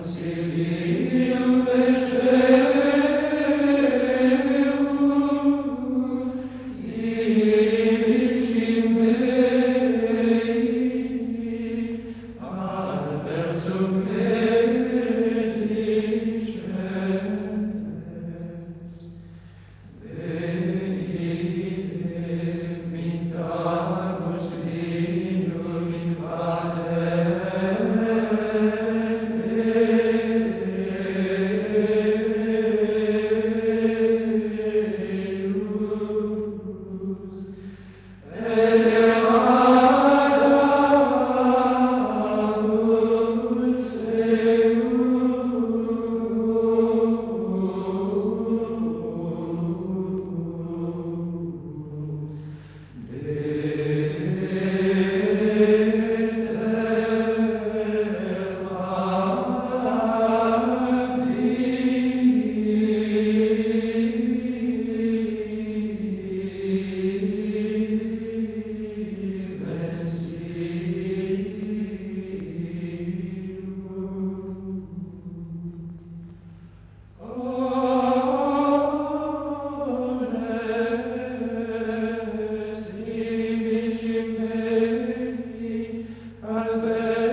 Vivim Amen.